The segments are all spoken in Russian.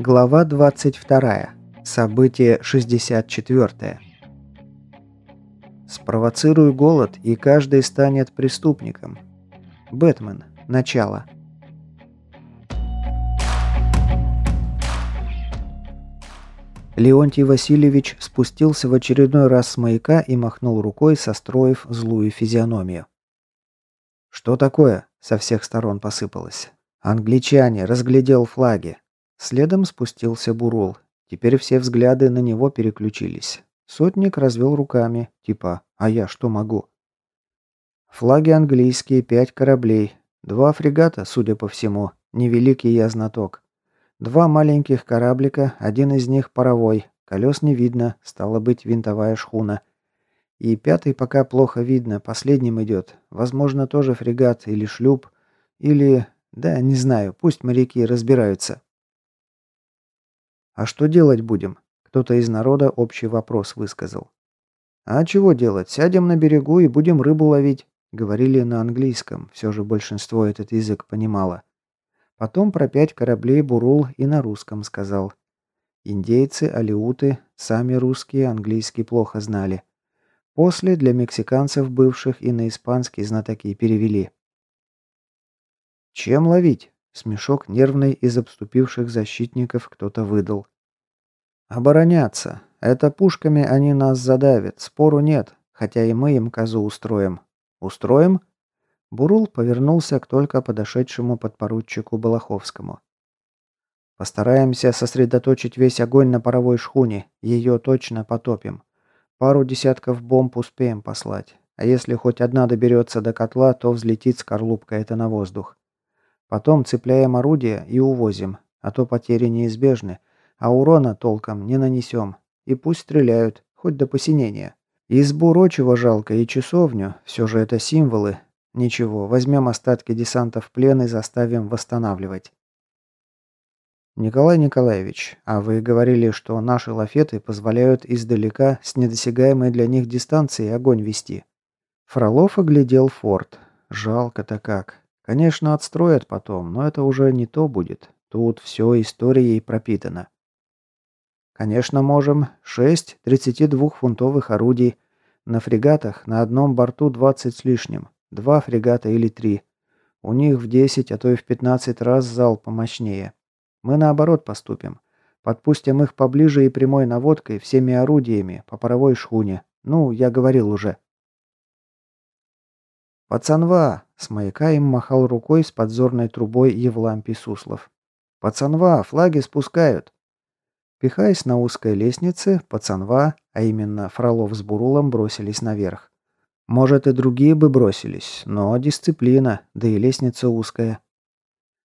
Глава 22. Событие 64. Спровоцирую голод, и каждый станет преступником. Бэтмен. Начало. Леонтий Васильевич спустился в очередной раз с маяка и махнул рукой, состроив злую физиономию. «Что такое?» – со всех сторон посыпалось. «Англичане!» – разглядел флаги. Следом спустился Бурул. Теперь все взгляды на него переключились. Сотник развел руками, типа «А я что могу?». Флаги английские, пять кораблей. Два фрегата, судя по всему. Невеликий я знаток. Два маленьких кораблика, один из них паровой. Колес не видно, стало быть, винтовая шхуна. И пятый пока плохо видно, последним идет. Возможно, тоже фрегат или шлюп. Или... Да, не знаю, пусть моряки разбираются. «А что делать будем?» Кто-то из народа общий вопрос высказал. «А чего делать? Сядем на берегу и будем рыбу ловить», — говорили на английском. Все же большинство этот язык понимало. Потом про пять кораблей Бурул и на русском сказал. Индейцы, алиуты, сами русские английский плохо знали. После для мексиканцев бывших и на испанский знатоки перевели. «Чем ловить?» Смешок нервный из обступивших защитников кто-то выдал. «Обороняться. Это пушками они нас задавят, спору нет, хотя и мы им козу устроим. Устроим?» Бурул повернулся к только подошедшему подпоручику Балаховскому. «Постараемся сосредоточить весь огонь на паровой шхуне, ее точно потопим. Пару десятков бомб успеем послать, а если хоть одна доберется до котла, то взлетит скорлупка это на воздух. Потом цепляем орудие и увозим, а то потери неизбежны, а урона толком не нанесем. И пусть стреляют, хоть до посинения. Избу Рочева жалко и часовню, все же это символы. Ничего, возьмем остатки десанта в плен и заставим восстанавливать. Николай Николаевич, а вы говорили, что наши лафеты позволяют издалека с недосягаемой для них дистанцией огонь вести. Фролов оглядел форт. Жалко-то как. Конечно, отстроят потом, но это уже не то будет. Тут все историей пропитано. Конечно, можем. Шесть 32-фунтовых орудий. На фрегатах на одном борту 20 с лишним. Два фрегата или три. У них в 10, а то и в 15 раз зал помощнее. Мы наоборот поступим. Подпустим их поближе и прямой наводкой всеми орудиями по паровой шхуне. Ну, я говорил уже. «Пацанва!» — с маяка им махал рукой с подзорной трубой Евлампий Суслов. «Пацанва! Флаги спускают!» Пихаясь на узкой лестнице, пацанва, а именно Фролов с Бурулом, бросились наверх. Может, и другие бы бросились, но дисциплина, да и лестница узкая.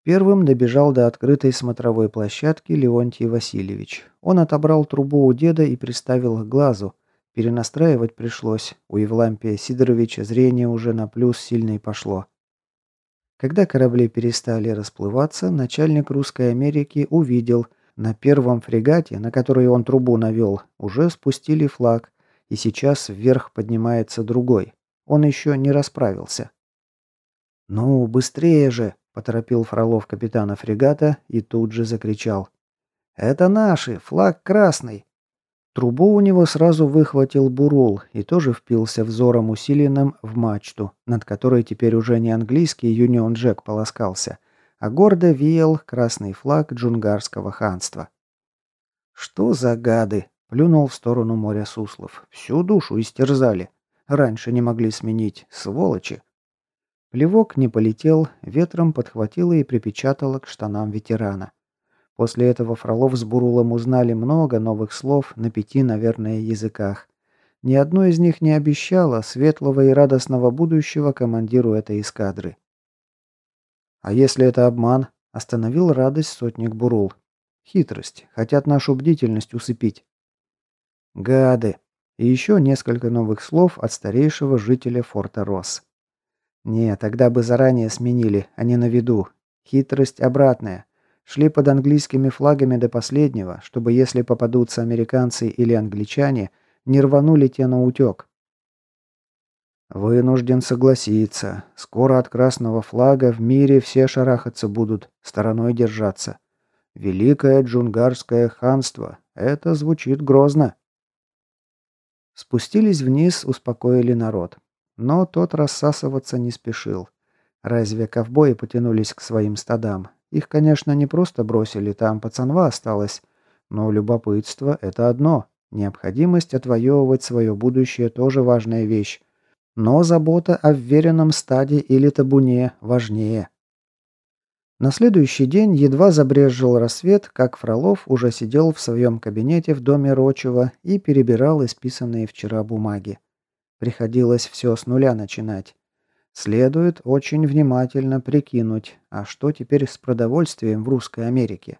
Первым добежал до открытой смотровой площадки Леонтий Васильевич. Он отобрал трубу у деда и приставил к глазу, Перенастраивать пришлось. У Евлампия Сидоровича зрение уже на плюс сильно пошло. Когда корабли перестали расплываться, начальник Русской Америки увидел, на первом фрегате, на который он трубу навел, уже спустили флаг, и сейчас вверх поднимается другой. Он еще не расправился. «Ну, быстрее же!» – поторопил Фролов капитана фрегата и тут же закричал. «Это наши! Флаг красный!» Трубу у него сразу выхватил Бурул и тоже впился взором усиленным в мачту, над которой теперь уже не английский Юнион Джек полоскался, а гордо веял красный флаг джунгарского ханства. «Что за гады?» — плюнул в сторону моря Суслов. «Всю душу истерзали. Раньше не могли сменить. Сволочи!» Плевок не полетел, ветром подхватило и припечатало к штанам ветерана. После этого Фролов с Бурулом узнали много новых слов на пяти, наверное, языках. Ни одно из них не обещало светлого и радостного будущего командиру этой эскадры. «А если это обман?» – остановил радость сотник Бурул. «Хитрость. Хотят нашу бдительность усыпить». «Гады!» И еще несколько новых слов от старейшего жителя форта Росс. «Не, тогда бы заранее сменили, а не на виду. Хитрость обратная. Шли под английскими флагами до последнего, чтобы если попадутся американцы или англичане, не рванули те на утек. Вынужден согласиться. Скоро от красного флага в мире все шарахаться будут, стороной держаться. Великое джунгарское ханство. Это звучит грозно. Спустились вниз, успокоили народ. Но тот рассасываться не спешил. Разве ковбои потянулись к своим стадам? Их, конечно, не просто бросили, там пацанва осталось. Но любопытство – это одно. Необходимость отвоевывать свое будущее тоже важная вещь. Но забота о вверенном стаде или табуне важнее. На следующий день едва забрезжил рассвет, как Фролов уже сидел в своем кабинете в доме Рочева и перебирал исписанные вчера бумаги. Приходилось все с нуля начинать. Следует очень внимательно прикинуть, а что теперь с продовольствием в Русской Америке.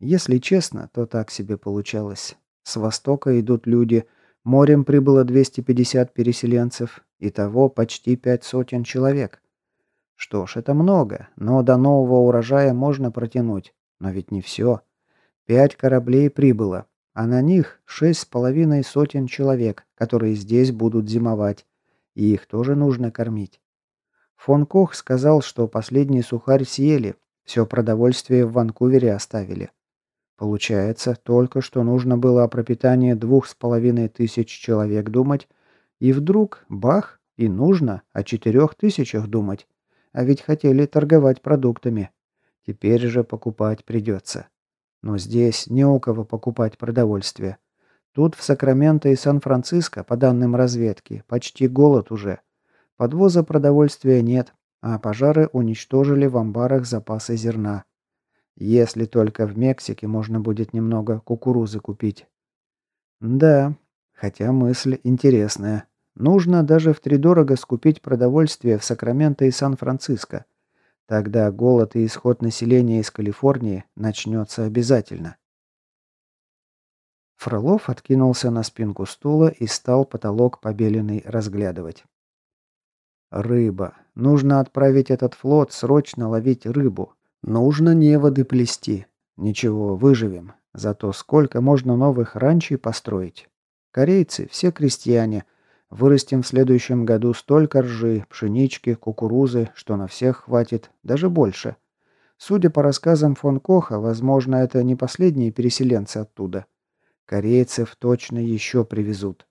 Если честно, то так себе получалось. С востока идут люди, морем прибыло 250 переселенцев, и того почти пять сотен человек. Что ж, это много, но до нового урожая можно протянуть. Но ведь не все. Пять кораблей прибыло, а на них шесть с половиной сотен человек, которые здесь будут зимовать. И их тоже нужно кормить. Фон Кох сказал, что последний сухарь съели, все продовольствие в Ванкувере оставили. Получается, только что нужно было о пропитании двух с половиной тысяч человек думать, и вдруг, бах, и нужно о четырех тысячах думать. А ведь хотели торговать продуктами. Теперь же покупать придется. Но здесь не у кого покупать продовольствие. Тут в Сакраменто и Сан-Франциско, по данным разведки, почти голод уже. Подвоза продовольствия нет, а пожары уничтожили в амбарах запасы зерна. Если только в Мексике можно будет немного кукурузы купить. Да, хотя мысль интересная. Нужно даже втридорого скупить продовольствие в Сакраменто и Сан-Франциско. Тогда голод и исход населения из Калифорнии начнется обязательно. Фролов откинулся на спинку стула и стал потолок побеленный разглядывать. Рыба. Нужно отправить этот флот срочно ловить рыбу. Нужно неводы плести. Ничего, выживем. Зато сколько можно новых ранчей построить. Корейцы, все крестьяне. Вырастим в следующем году столько ржи, пшенички, кукурузы, что на всех хватит, даже больше. Судя по рассказам фон Коха, возможно, это не последние переселенцы оттуда. Корейцев точно еще привезут.